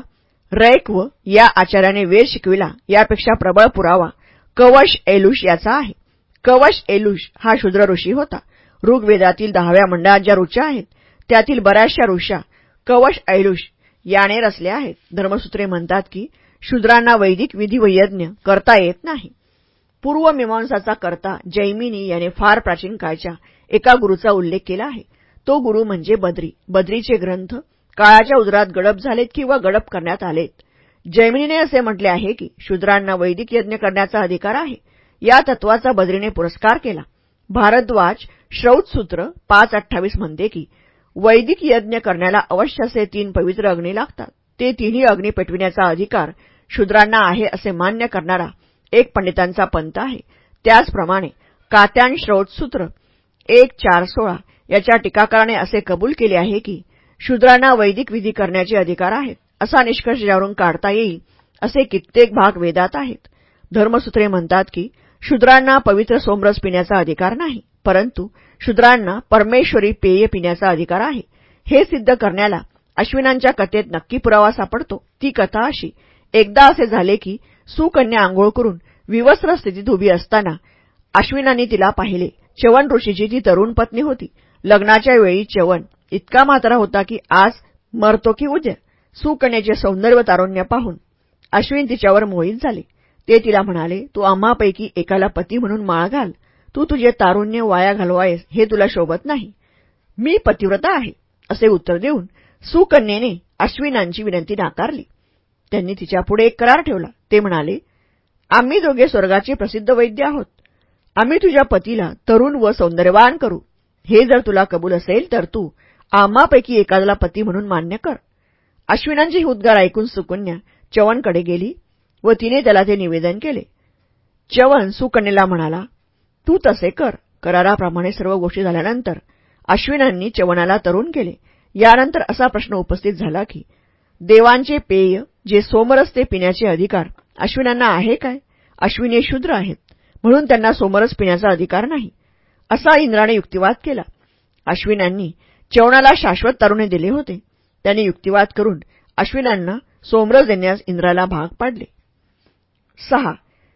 रैक्व या आचार्याने वेद शिकविला यापेक्षा प्रबळ पुरावा कवश एलुष याचा आहे. कवश एलुष हा शूद्र ऋषी होता. ऋग्वेदातील दहाव्या मंडळात ज्या ऋचा आहेत. त्यातील बऱ्याचशा ऋषा कवश ऐलुष याने रचल्या आहेत. धर्मसूत्रे म्हणतात की शूद्रांना वैदिक विधी व यज्ञ करता येत नाही. पूर्वमीमांसाचा करता जैमिनी याने फार प्राचीन काळच्या एका गुरुचा उल्लेख केला आहे. तो गुरु म्हणजे बद्री. बद्रीचे ग्रंथ काळाच्या उदरात गडप झालेत किंवा गडप करण्यात आलेत. जैमिनीने असे म्हटले आहे की शूद्रांना वैदिक यज्ञ करण्याचा अधिकार आहे. या तत्वाचा बद्रीने पुरस्कार केला. भारद्वाज श्रौतसूत्र पाच अठ्ठावीस म्हणते की वैदिक यज्ञ करण्याला अवश्य असे तीन पवित्र अग्नी लागतात. ते तिन्ही अग्नी पेटविण्याचा अधिकार शूद्रांना आहे असे मान्य करणारा एक पंडितांचा पंथ आहे. त्याचप्रमाणे कात्यान श्रौतसूत्र एक चार सोळा याच्या टीकाकाराने असे कबूल केले आहे की शूद्रांना वैदिक विधी करण्याचे अधिकार आहेत. असा निष्कर्ष यावरून काढता येईल असे कित्येक भाग वेदात आहेत. धर्मसूत्रे म्हणतात की शूद्रांना पवित्र सोमरस पिण्याचा अधिकार नाही परंतु शूद्रांना परमेश्वरी पेय पिण्याचा अधिकार आहे. हे सिद्ध करण्याला अश्विनांच्या कथेत नक्की पुरावा सापडतो. ती कथा अशी एकदा असे झाले की सुकन्या आंघोळ करून विवस्त्र स्थितीत उभी असताना अश्विनांनी तिला पाहिले. चवन ऋषीची ती तरुण पत्नी होती. लग्नाच्या वेळी चवन इतका मात्रा होता की आज मरतो की उद्या. सुकन्याचे सौंदर्य तारुण्य पाहून अश्विन तिच्यावर मोहित झाले ते तिला म्हणाले तू आम्हापैकी एकाला पती म्हणून माळ घाल. तू तुझे तारुण्य वाया घालवायस हे तुला शोभत नाही. मी पतिव्रता आहे असे उत्तर देऊन सुकन्येने अश्विनांची विनंती नाकारली. त्यांनी तिच्यापुढे एक करार ठेवला. ते म्हणाले आम्ही दोघे स्वर्गाचे प्रसिद्ध वैद्य आहोत. आम्ही तुझ्या पतीला तरुण व सौंदर्यवान करू. हे जर तुला कबूल असेल तर तू आम्हापैकी एखाद्याला पती म्हणून मान्य कर. अश्विनांची उद्गार ऐकून सुकन्या चवनकडे गेली व तिने त्याला ते निवेदन केले. चवन सुकन्येला म्हणाला तू तसे कर. कराराप्रमाणे सर्व गोष्टी झाल्यानंतर अश्विनांनी चवनाला तरुण केले. यानंतर असा प्रश्न उपस्थित झाला की देवांचे पेय जे सोमरस ते पिण्याचे अधिकार अश्विनांना आहे काय? अश्विनी शूद्र आहेत म्हणून त्यांना सोमरस पिण्याचा अधिकार नाही. असा इंद्राने युक्तिवाद केला. अश्विनांनी चवणाला शाश्वत तरुणे दिले होते. त्यांनी युक्तिवाद करून अश्विनांना सोमरस देण्यास इंद्राला भाग पाडले. सहा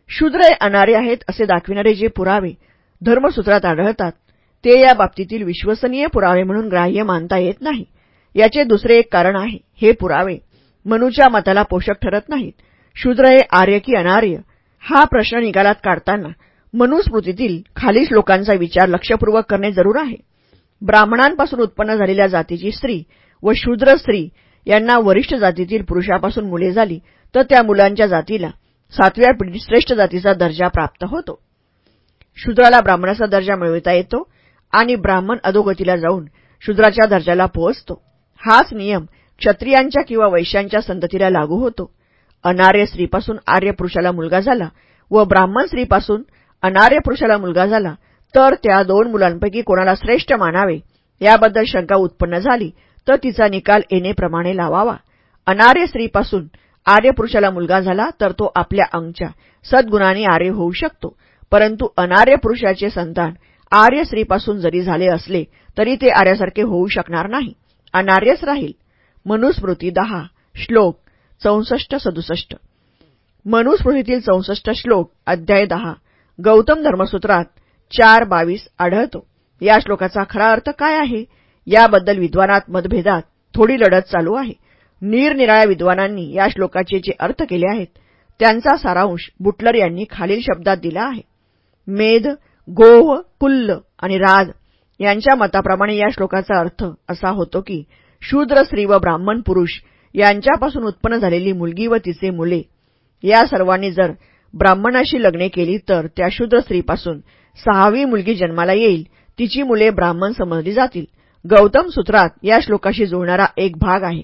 शूद्र अनारे आहेत असे दाखविणारे जे पुरावे धर्मसूत्रात आढळतात ते या बाबतीतील विश्वसनीय पुरावे म्हणून ग्राह्य मानता येत नाही. याचे दुसरे एक कारण आहे हे पुरावे मनूच्या मताला पोषक ठरत नाहीत. शूद्र हे आर्य की अनार्य हा प्रश्न निकालात काढताना मनुस्मृतीतील खालील श्लोकांचा विचार लक्षपूर्वक करणे जरूर आहे. ब्राह्मणांपासून उत्पन्न झालेल्या जातीची स्त्री व शूद्र स्त्री यांना वरिष्ठ जातीतील पुरुषापासून मुले झाली तर त्या मुलांच्या जातीला सातव्या पिढीत श्रेष्ठ जातीचा दर्जा प्राप्त होतो. शूद्राला ब्राह्मणाचा दर्जा मिळविता येतो आणि ब्राह्मण अधोगतीला जाऊन शूद्राच्या दर्जाला पोहोचतो. हाच नियम क्षत्रियांच्या किंवा वैश्यांच्या संततीला लागू होतो. अनार्य स्त्रीपासून आर्य पुरुषाला मुलगा झाला व ब्राह्मण स्त्रीपासून अनार्य पुरुषाला मुलगा झाला तर त्या दोन मुलांपैकी कोणाला श्रेष्ठ मानावे याबद्दल शंका उत्पन्न झाली तर तिचा निकाल येणेप्रमाणे लावावा. अनार्य स्त्रीपासून आर्य पुरुषाला मुलगा झाला तर तो आपल्या अंगच्या सद्गुणाने आर्य होऊ शकतो. परंतु अनार्य पुरुषाचे संतान आर्य स्त्रीपासून जरी झाले असले तरी ते आर्यासारखे होऊ शकणार नाही. अनार्यच राहील. मनुस्मृती दहा श्लोक चौसष्ट सदुसष्ट. मनुस्मृतीतील चौसष्ट श्लोक अध्याय दहा गौतम धर्मसूत्रात चार बावीस आढळतो. या श्लोकाचा खरा अर्थ काय आहे? याबद्दल विद्वानात मतभेदात थोडी लढत चालू आहे. निरनिराळ्या विद्वानांनी या श्लोकाचे जे अर्थ केले आहेत त्यांचा सारांश बुटलर यांनी खालील शब्दात दिला आहे. मेध गोह कुल्ल आणि राज यांच्या मताप्रमाणे या श्लोकाचा अर्थ असा होतो की शूद्र स्त्री व ब्राह्मण पुरुष यांच्यापासून उत्पन्न झालेली मुलगी व तिचे मुले. या सर्वांनी जर ब्राह्मणाशी लग्ने केली तर त्या शूद्र स्त्रीपासून सहावी मुलगी जन्माला येईल. तिची मुले ब्राह्मण समजली जातील. गौतम सूत्रात या श्लोकाशी जुळणारा एक भाग आहे.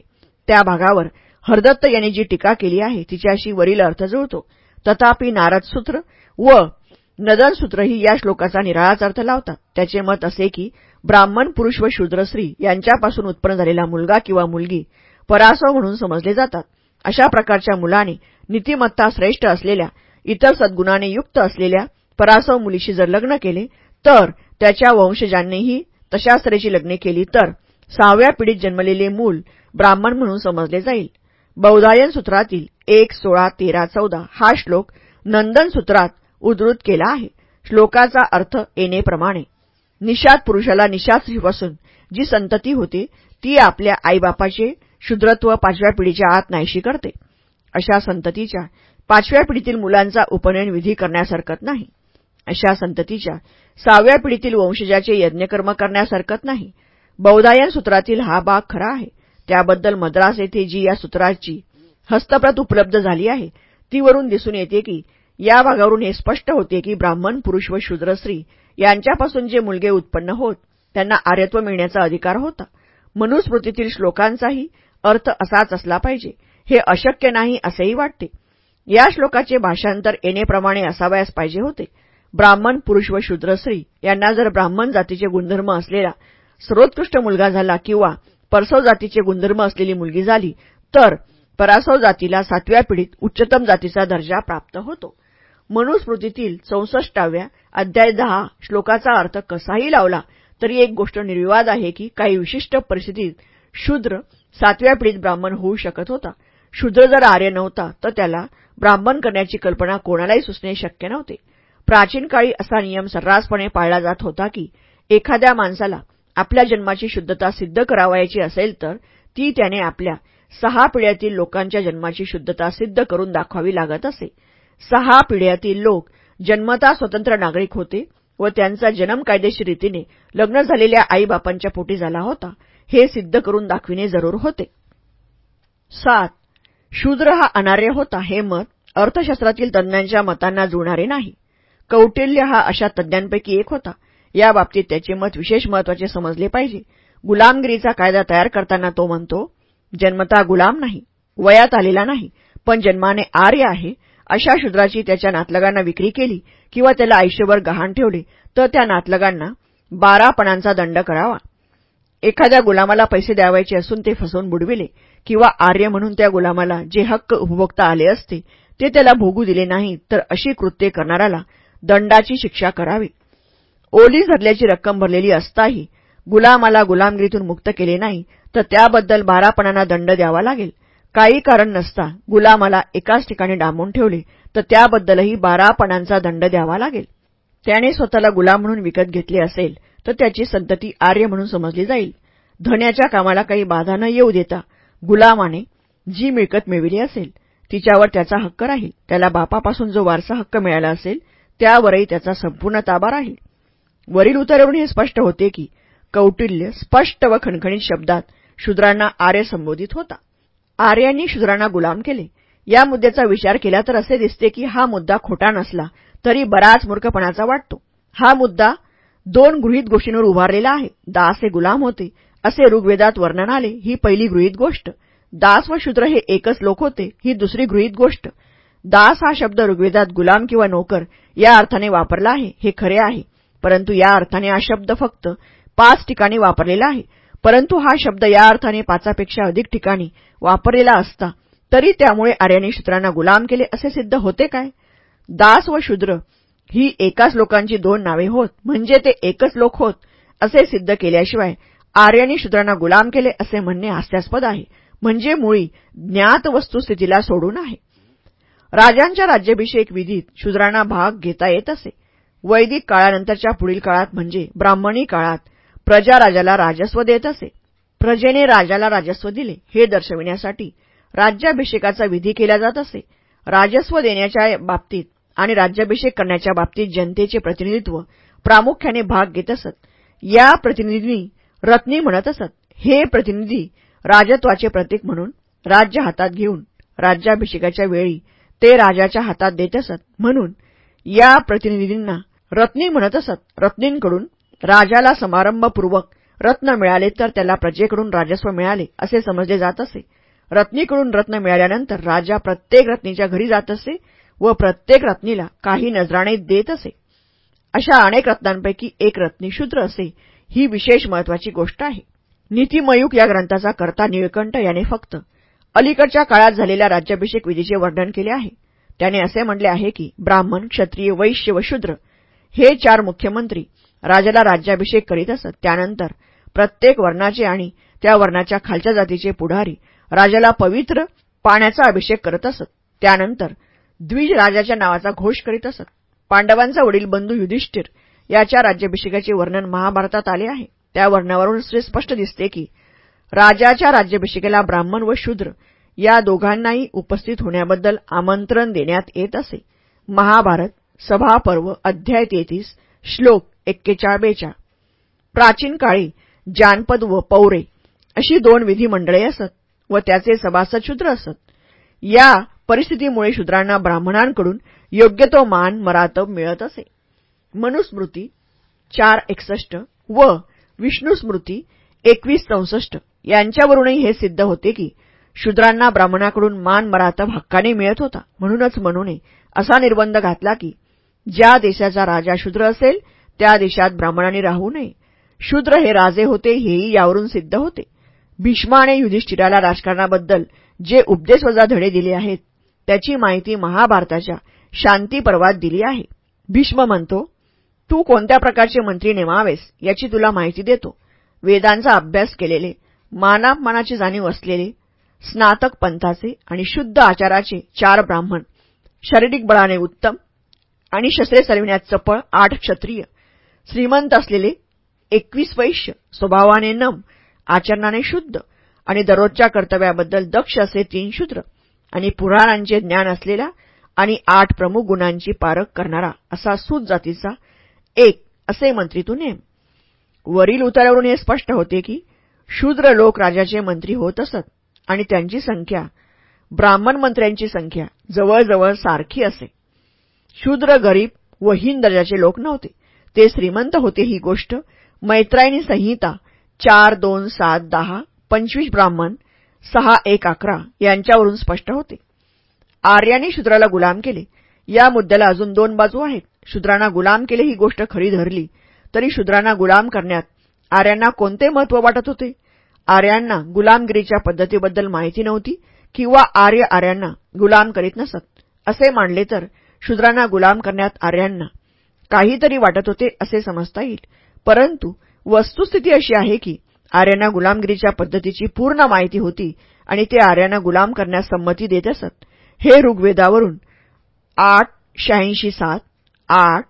त्या भागावर हरदत्त यांनी जी टीका केली आहे तिच्याशी वरील अर्थ जुळतो. तथापि नारद सूत्र व नदन सूत्रही या श्लोकाचा निराळाच अर्थ लावतात. त्याचे मत असे की ब्राह्मण पुरुष व शूद्र स्त्री यांच्यापासून उत्पन्न झालेला मुलगा किंवा मुलगी परासव म्हणून समजले जातात. अशा प्रकारच्या मुलाने नीतिमत्ता श्रेष्ठ असलेल्या इतर सद्गुणाने युक्त असलेल्या परासव मुलीशी जर लग्न केले तर त्याच्या वंशजांनीही तशा स्त्रीची लग्ने केली तर सहाव्या पिढीत जन्मलेले मूल ब्राह्मण म्हणून समजले जाईल. बौदायन सूत्रातील एक सोळा तेरा चौदा हा श्लोक नंदन सूत्रात उद्धृत केला आहे. श्लोकाचा अर्थ येणेप्रमाणे निषाद पुरुषाला निषाद स्त्रीपासून जी संतती होते ती आपल्या आईबापाचे शुद्रत्व पाचव्या पिढीच्या आत नाहीशी करते. अशा संततीच्या पाचव्या पिढीतील मुलांचा उपनयन विधी करण्यास हरकत नाही. अशा संततीच्या सहाव्या पिढीतील वंशजाचे यज्ञकर्म करण्यास हरकत नाही. बौदायन सूत्रातील हा भाग खरा आहे. त्याबद्दल मद्रास येथे जी या सूत्राची हस्तप्रत उपलब्ध झाली आहे ती वरून दिसून येते की या भागावरून हे स्पष्ट होते की ब्राह्मण पुरुष व शूद्र स्त्री यांच्यापासून जे मुलगे उत्पन्न होत त्यांना आर्यत्व मिळण्याचा अधिकार होता. मनुस्मृतीतील श्लोकांचाही अर्थ असाच असला पाहिजे. हे अशक्य नाही असेही वाटते. या श्लोकाचे भाषांतर येणेप्रमाणे असावयास पाहिजे होते. ब्राह्मण पुरुष व शूद्र स्त्री यांना जर ब्राह्मण जातीचे गुणधर्म असलेला सर्वोत्कृष्ट मुलगा झाला किंवा परसव जातीचे गुणधर्म असलेली मुलगी झाली तर परासव जातीला सातव्या पिढीत उच्चतम जातीचा दर्जा प्राप्त होतो. मनुस्मृतीतील चौसष्टाव्या अध्याय दहा श्लोकाचा अर्थ कसाही लावला तरी एक गोष्ट निर्विवाद आहे की काही विशिष्ट परिस्थितीत शूद्र सातव्या पिढीत ब्राह्मण होऊ शकत होता. शूद्र जर आर्य नव्हता तर त्याला ब्राह्मण करण्याची कल्पना कोणालाही सुचणे शक्य नव्हते. प्राचीन काळी असा नियम सर्रासपणे पाळला जात होता की एखाद्या माणसाला आपल्या जन्माची शुद्धता सिद्ध करावायची असेल तर ती त्याने आपल्या सहा पिढ्यातील लोकांच्या जन्माची शुद्धता सिद्ध करून दाखवावी लागत असे. सहा पिढ्यातील लोक जन्मता स्वतंत्र नागरिक होते व त्यांचा जन्म कायदेशीर रीतीने लग्न झालेल्या आईबापांच्या पोटी झाला होता हे सिद्ध करून दाखविणे जरूर होते. सात शूद्र हा अनार्य होता हे मत अर्थशास्त्रातील तज्ज्ञांच्या मतांना जुळणारे नाही. कौटिल्य हा अशा तज्ज्ञांपैकी एक होता. या बाबतीत त्याचे मत विशेष महत्त्वाचे समजले पाहिजे. गुलामगिरीचा कायदा तयार करताना तो म्हणतो जन्मता गुलाम नाही वयात आलेला नाही पण जन्माने आर्य आहे. अशा शूद्राची त्याच्या नातलगांना विक्री केली किंवा त्याला आयुष्यभर गहाण ठेवले तर त्या नातलगांना बारा पणांचा दंड करावा. एखाद्या गुलामाला पैसे द्यावायचे असून ते फसवून बुडविले किंवा आर्य म्हणून त्या गुलामाला जे हक्क उपभोगता आले असते ते त्याला भोगू दिले नाही तर अशी कृत्ये करणाऱ्याला दंडाची शिक्षा करावी. ओली धरल्याची रक्कम भरलेली असताही गुलामाला गुलामगिरीतून मुक्त केले नाही तर त्याबद्दल बारापणांना दंड द्यावा लागेल. काही कारण नसता गुलामाला एकाच ठिकाणी डांबून ठेवले तर त्याबद्दलही बारापणांचा दंड द्यावा लागेल. त्याने स्वतःला गुलाम म्हणून विकत घेतले असेल तर त्याची संतती आर्य म्हणून समजली जाईल. धन्याच्या कामाला काही बाधा न येऊ देता गुलामाने जी मिळकत मिळविली असेल तिच्यावर त्याचा हक्क राहील. त्याला बापापासून जो वारसा हक्क मिळाला असेल त्यावरही त्याचा संपूर्ण ताबा राहील. वरील उतरवून हे स्पष्ट होते की कौटिल्य स्पष्ट व खणखणीत शब्दात शूद्रांना आर्य संबोधित होता. आर्यांनी शूद्रांना गुलाम केले. या मुद्द्याचा विचार केला तर असे दिसते की हा मुद्दा खोटा नसला तरी बराच मूर्खपणाचा वाटतो. हा मुद्दा दोन गृहीत गोष्टींवर उभारलेला आहे. दास हे गुलाम होते असे ऋग्वेदात वर्णन आले. ही पहिली गृहीत गोष्ट. दास व शूद्र हे एकच लोक होते ही दुसरी गृहीत गोष्ट. दास हा शब्द ऋग्वेदात गुलाम किंवा नोकर या अर्थाने वापरला आहे हे खरे आहे. परंतु या अर्थाने हा शब्द फक्त पाच ठिकाणी वापरलेला आहे. परंतु हा शब्द या अर्थाने पाचापेक्षा अधिक ठिकाणी वापरलेला असता तरी त्यामुळे आर्याने शूद्रांना गुलाम केले असे सिद्ध होते काय? दास व शूद्र ही एकाच लोकांची दोन नावे होत म्हणजे ते एकच लोक होत असे सिद्ध केल्याशिवाय आर्याने शूद्रांना गुलाम केले असे म्हणणे हास्यास्पद आहे. म्हणजे मुळी ज्ञात वस्तुस्थितीला सोडून आहे. राजांच्या राज्याभिषेक विधीत शूद्रांना भाग घेता येत असे. वैदिक काळानंतरच्या पुढील काळात म्हणजे ब्राह्मणी काळात प्रजा राजाला राजस्व देत असे. प्रजेने राजाला राजस्व दिले हे दर्शविण्यासाठी राज्याभिषेकाचा विधी केला जात असे. राजस्व देण्याच्या बाबतीत आणि राज्याभिषेक करण्याच्या बाबतीत जनतेचे प्रतिनिधित्व प्रामुख्याने भाग घेत असत. या प्रतिनिधींनी रत्नी म्हणत असत. हे प्रतिनिधी राजत्वाचे प्रतीक म्हणून राज्य हातात घेऊन राज्याभिषेकाच्या वेळी ते राजाच्या हातात देत असत. म्हणून या प्रतिनिधींना रत्नी म्हणत असत. रत्नींकडून राजाला समारंभपूर्वक रत्न मिळाले तर त्याला प्रजेकडून राजस्व मिळाले असे समजले जात असे. रत्नीकडून रत्न मिळाल्यानंतर राजा प्रत्येक रत्नीच्या घरी जात असे व प्रत्येक रत्नीला काही नजराणे देत असे. अशा अनेक रत्नांपैकी एक रत्नी शूद्र असे ही विशेष महत्वाची गोष्ट आहे. नीतिमयूक या ग्रंथाचा कर्ता निळकंठ याने फक्त अलीकडच्या काळात झालेल्या राज्याभिषेक विधीचे वर्णन केले आहे. त्याने असे म्हटले आहे की ब्राह्मण क्षत्रिय वैश्य व शूद्र हे चार मुख्यमंत्री राजाला राज्याभिषेक करीत असत. त्यानंतर प्रत्येक वर्णाचे आणि त्या वर्णाच्या खालच्या जातीचे पुढारी राजाला पवित्र पाण्याचा अभिषेक करत असत. त्यानंतर द्विज राजाच्या नावाचा घोष करीत असत. पांडवांचा वडील बंधू युधिष्ठिर याच्या राज्याभिषेकाचे वर्णन महाभारतात आले आहे. त्या वर्णावरून स्पष्ट दिसते की राजाच्या राज्याभिषेकाला ब्राह्मण व शूद्र या दोघांनाही उपस्थित होण्याबद्दल आमंत्रण देण्यात येत असे. महाभारत सभापर्व अध्याय तेहतीस श्लोक एक्केचाळ बेचाळ प्राचीन काळी जानपद व पौरे अशी दोन विधिमंडळे असत व त्याचे सभासद शूद्र असत. या परिस्थितीमुळे शूद्रांना ब्राह्मणांकडून योग्य तो मान मरातब मिळत असे. मनुस्मृती चार एकसष्ट व विष्णुस्मृती एकवीस चौसष्ट यांच्यावरूनही हे सिद्ध होते की शूद्रांना ब्राह्मणाकडून मान मरातब हक्काने मिळत होता. म्हणूनच म्हणूने असा निर्बंध घातला की ज्या देशाचा राजा शूद्र असेल त्या देशात ब्राह्मणांनी राहू नये. शूद्र हे राजे होते हेही यावरून सिद्ध होते. भीष्माने युधिष्ठिराला राजकारणाबद्दल जे उपदेशवजा धडे दिले आहेत त्याची माहिती महाभारताच्या शांती पर्वात दिली आहे. भीष्म म्हणतो तू कोणत्या प्रकारचे मंत्री नेमावेस याची तुला माहिती देतो. वेदांचा अभ्यास केलेले मानापमानाची जाणीव असलेले स्नातक पंथाचे आणि शुद्ध आचाराचे चार ब्राह्मण शारीरिक बळाने उत्तम आणि शस्त्रे सरविण्यात चपळ आठ क्षत्रिय श्रीमंत असलेले एकवीस वैश्य स्वभावाने नम आचरणाने शुद्ध आणि दररोजच्या कर्तव्याबद्दल दक्ष असे तीन शूद्र आणि पुराणांचे ज्ञान असलेला आणि आठ प्रमुख गुणांची पारख करणारा असा सूत जातीचा एक असे मंत्री तू नेम. वरील उतारावरून हे स्पष्ट होते की शूद्र लोक राजाचे मंत्री होत असत. आणि त्यांची संख्या ब्राह्मण मंत्र्यांची संख्या जवळजवळ सारखी असे. शूद्र गरीब व हीन दर्जाचे लोक नव्हते. ते श्रीमंत होते ही गोष्ट मैत्रायणी संहिता चार दोन सात दहा पंचवीस ब्राह्मण सहा एक अकरा यांच्यावरून स्पष्ट होते. आर्यांनी शूद्राला गुलाम केले. या मुद्द्याला अजून दोन बाजू आहेत. शूद्रांना गुलाम केले ही गोष्ट खरी धरली तरी शूद्रांना गुलाम करण्यात आर्यांना कोणते महत्त्व वाटत होते? आर्यांना गुलामगिरीच्या पद्धतीबद्दल माहिती नव्हती किंवा आर्य आर्यांना गुलाम करीत नसत. असे मानले तर शूद्रांना गुलाम करण्यात आर्यांना काहीतरी वाटत होते असे समजता येईल. परंतु वस्तुस्थिती अशी आहे की आर्यांना गुलामगिरीच्या पद्धतीची पूर्ण माहिती होती आणि ते आर्यांना गुलाम करण्यास संमती देत असत. हे ऋग्वेदावरून आठ शहाऐंशी सात आठ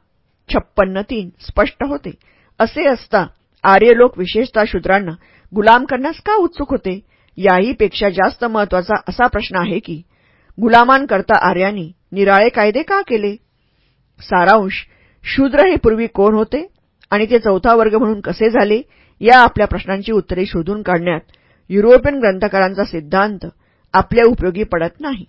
छप्पन्न तीन स्पष्ट होते. असे असता आर्य लोक विशेषतः शूद्रांना गुलाम करण्यास का उत्सुक होते? याहीपेक्षा जास्त महत्त्वाचा असा प्रश्न आहे की गुलामांकरता आर्यांनी निराळे कायदे का केले? सारांश शूद्र हे पूर्वी कोण होते आणि ते चौथा वर्ग म्हणून कसे झाले? या आपल्या प्रश्नांची उत्तरे शोधून काढण्यात युरोपियन ग्रंथकारांचा सिद्धांत आपल्या उपयोगी पडत नाही.